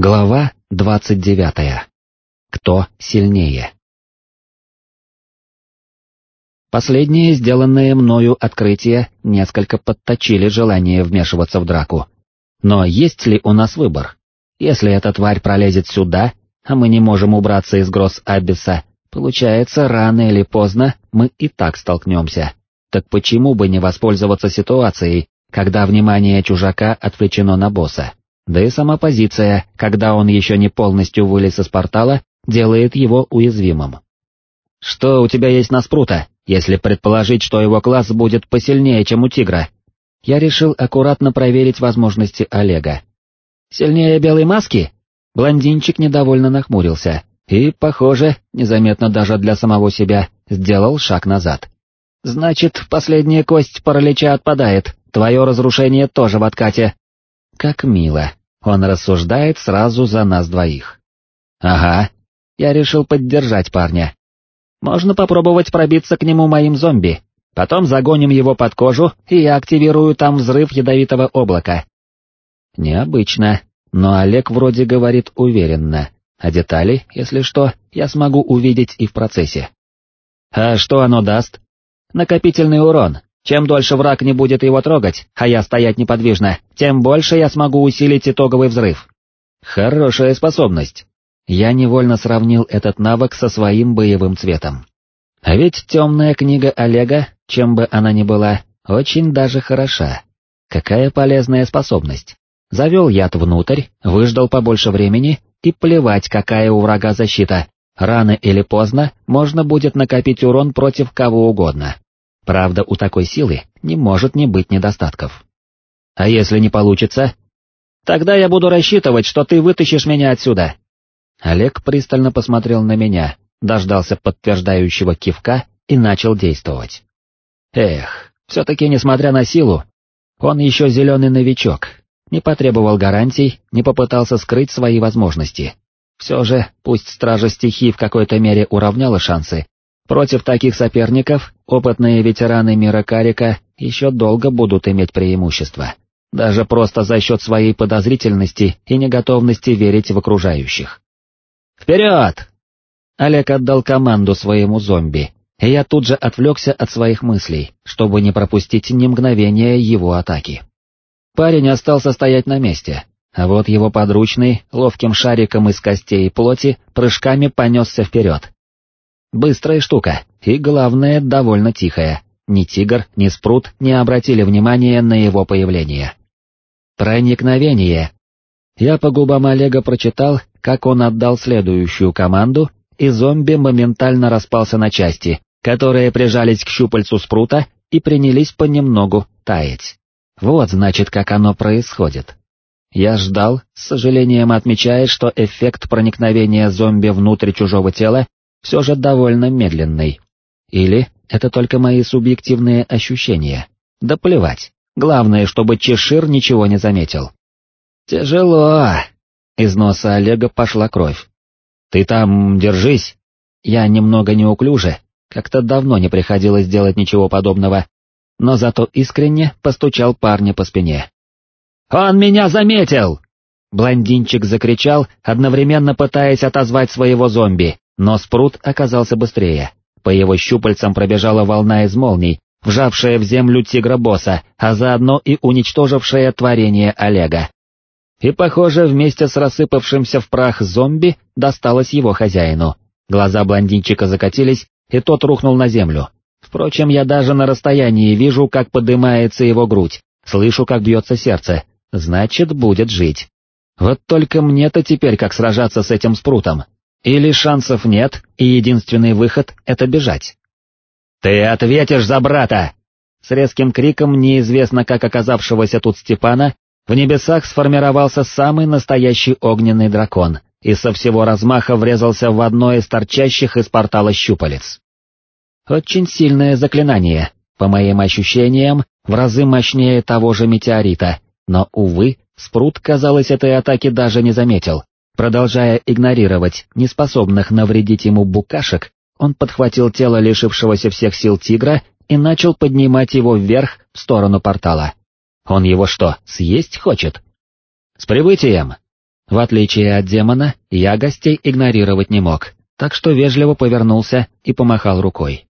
Глава двадцать девятая. Кто сильнее? Последние сделанные мною открытия несколько подточили желание вмешиваться в драку. Но есть ли у нас выбор? Если эта тварь пролезет сюда, а мы не можем убраться из гроз Аббиса, получается, рано или поздно мы и так столкнемся. Так почему бы не воспользоваться ситуацией, когда внимание чужака отвлечено на босса? Да и сама позиция, когда он еще не полностью вылез из портала, делает его уязвимым. «Что у тебя есть на спрута, если предположить, что его класс будет посильнее, чем у тигра?» Я решил аккуратно проверить возможности Олега. «Сильнее белой маски?» Блондинчик недовольно нахмурился и, похоже, незаметно даже для самого себя, сделал шаг назад. «Значит, последняя кость паралича отпадает, твое разрушение тоже в откате». «Как мило», он рассуждает сразу за нас двоих. Ага, я решил поддержать парня. Можно попробовать пробиться к нему моим зомби, потом загоним его под кожу, и я активирую там взрыв ядовитого облака. Необычно, но Олег вроде говорит уверенно, а детали, если что, я смогу увидеть и в процессе. А что оно даст? Накопительный урон, чем дольше враг не будет его трогать, а я стоять неподвижно, тем больше я смогу усилить итоговый взрыв. Хорошая способность. Я невольно сравнил этот навык со своим боевым цветом. А ведь темная книга Олега, чем бы она ни была, очень даже хороша. Какая полезная способность. Завел яд внутрь, выждал побольше времени, и плевать, какая у врага защита. Рано или поздно можно будет накопить урон против кого угодно. Правда, у такой силы не может не быть недостатков. А если не получится? Тогда я буду рассчитывать, что ты вытащишь меня отсюда. Олег пристально посмотрел на меня, дождался подтверждающего кивка и начал действовать. Эх, все-таки несмотря на силу, он еще зеленый новичок, не потребовал гарантий, не попытался скрыть свои возможности. Все же, пусть стража стихий в какой-то мере уравняла шансы, Против таких соперников опытные ветераны мира Карика еще долго будут иметь преимущество, даже просто за счет своей подозрительности и неготовности верить в окружающих. «Вперед!» Олег отдал команду своему зомби, и я тут же отвлекся от своих мыслей, чтобы не пропустить ни мгновения его атаки. Парень остался стоять на месте, а вот его подручный, ловким шариком из костей и плоти, прыжками понесся вперед, Быстрая штука, и главное, довольно тихая. Ни тигр, ни спрут не обратили внимания на его появление. Проникновение. Я по губам Олега прочитал, как он отдал следующую команду, и зомби моментально распался на части, которые прижались к щупальцу спрута и принялись понемногу таять. Вот значит, как оно происходит. Я ждал, с сожалением отмечая, что эффект проникновения зомби внутрь чужого тела все же довольно медленный. Или это только мои субъективные ощущения? Да плевать, главное, чтобы Чешир ничего не заметил. «Тяжело!» Из носа Олега пошла кровь. «Ты там держись!» Я немного неуклюже, как-то давно не приходилось делать ничего подобного, но зато искренне постучал парня по спине. «Он меня заметил!» Блондинчик закричал, одновременно пытаясь отозвать своего зомби, но спрут оказался быстрее. По его щупальцам пробежала волна из молний, вжавшая в землю тигра-босса, а заодно и уничтожившая творение Олега. И, похоже, вместе с рассыпавшимся в прах зомби досталось его хозяину. Глаза блондинчика закатились, и тот рухнул на землю. Впрочем, я даже на расстоянии вижу, как подымается его грудь, слышу, как бьется сердце, значит, будет жить. Вот только мне-то теперь как сражаться с этим спрутом, или шансов нет, и единственный выход — это бежать. «Ты ответишь за брата!» С резким криком неизвестно как оказавшегося тут Степана, в небесах сформировался самый настоящий огненный дракон и со всего размаха врезался в одно из торчащих из портала щупалец. Очень сильное заклинание, по моим ощущениям, в разы мощнее того же метеорита, но, увы, Спрут, казалось, этой атаки даже не заметил, Продолжая игнорировать неспособных навредить ему букашек, он подхватил тело лишившегося всех сил тигра и начал поднимать его вверх в сторону портала. Он его что, съесть хочет? С прибытием! В отличие от демона, я гостей игнорировать не мог, так что вежливо повернулся и помахал рукой.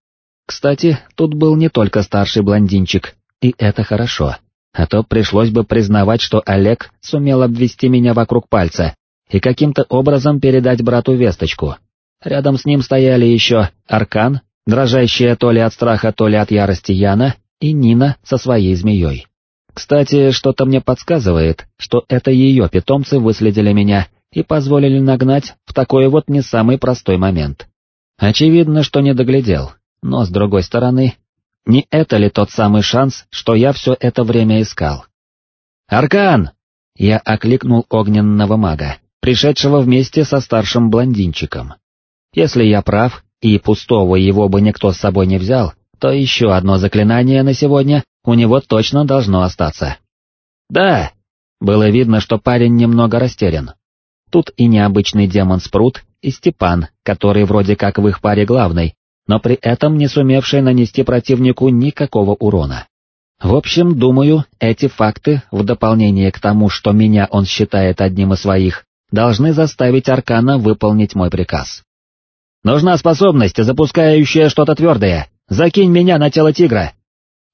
Кстати, тут был не только старший блондинчик, и это хорошо, а то пришлось бы признавать, что Олег сумел обвести меня вокруг пальца и каким-то образом передать брату весточку. Рядом с ним стояли еще Аркан, дрожащая то ли от страха, то ли от ярости Яна, и Нина со своей змеей. Кстати, что-то мне подсказывает, что это ее питомцы выследили меня и позволили нагнать в такой вот не самый простой момент. Очевидно, что не доглядел, но с другой стороны, не это ли тот самый шанс, что я все это время искал? «Аркан!» Я окликнул огненного мага, пришедшего вместе со старшим блондинчиком. Если я прав, и пустого его бы никто с собой не взял, то еще одно заклинание на сегодня у него точно должно остаться. «Да!» Было видно, что парень немного растерян. Тут и необычный демон Спрут, и Степан, который вроде как в их паре главный, но при этом не сумевший нанести противнику никакого урона. В общем, думаю, эти факты, в дополнение к тому, что меня он считает одним из своих, должны заставить Аркана выполнить мой приказ. «Нужна способность, запускающая что-то твердое. Закинь меня на тело тигра!»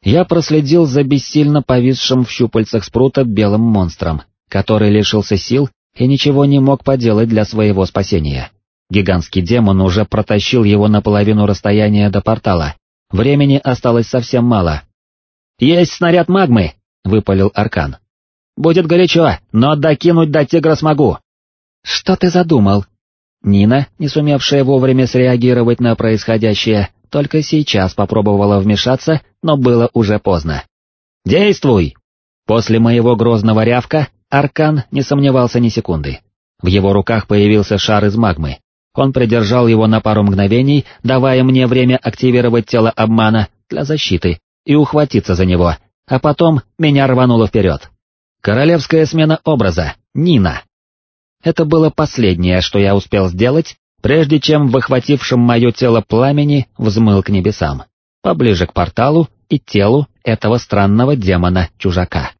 Я проследил за бессильно повисшим в щупальцах спрута белым монстром, который лишился сил и ничего не мог поделать для своего спасения. Гигантский демон уже протащил его на половину расстояния до портала. Времени осталось совсем мало. «Есть снаряд магмы!» — выпалил Аркан. «Будет горячо, но докинуть до тигра смогу!» «Что ты задумал?» Нина, не сумевшая вовремя среагировать на происходящее, только сейчас попробовала вмешаться, но было уже поздно. «Действуй!» После моего грозного рявка Аркан не сомневался ни секунды. В его руках появился шар из магмы. Он придержал его на пару мгновений, давая мне время активировать тело обмана для защиты и ухватиться за него, а потом меня рвануло вперед. Королевская смена образа, Нина. Это было последнее, что я успел сделать, прежде чем выхватившим мое тело пламени взмыл к небесам, поближе к порталу и телу этого странного демона-чужака.